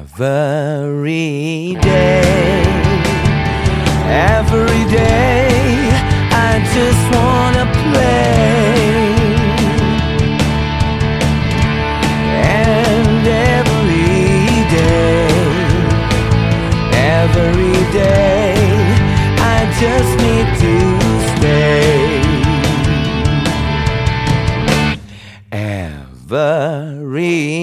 Every day, every day, I just wanna play. And every day, every day, I just need to stay. Every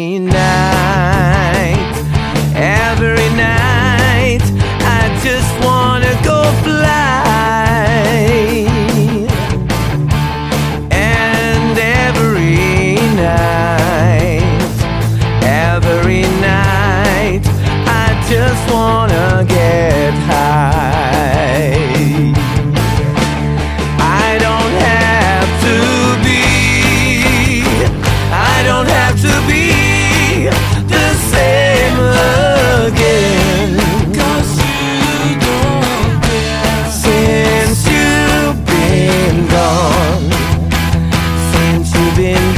been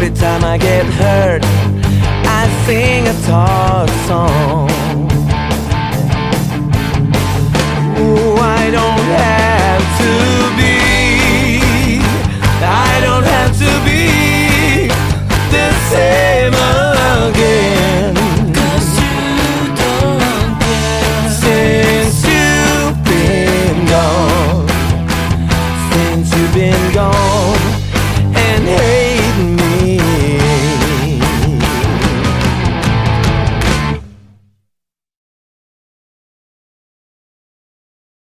Every time I get hurt, I sing a tall song.